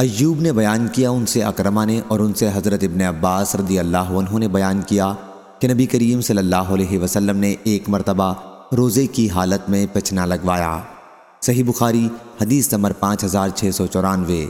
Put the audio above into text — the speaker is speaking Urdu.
ایوب نے بیان کیا ان سے اکرمہ نے اور ان سے حضرت ابن عباس رضی اللہ عنہ نے بیان کیا کہ نبی کریم صلی اللہ علیہ وسلم نے ایک مرتبہ روزے کی حالت میں پچھنا لگوایا۔ صحیح بخاری، حدیث نمبر پانچ ہزار چھ سو چورانوے۔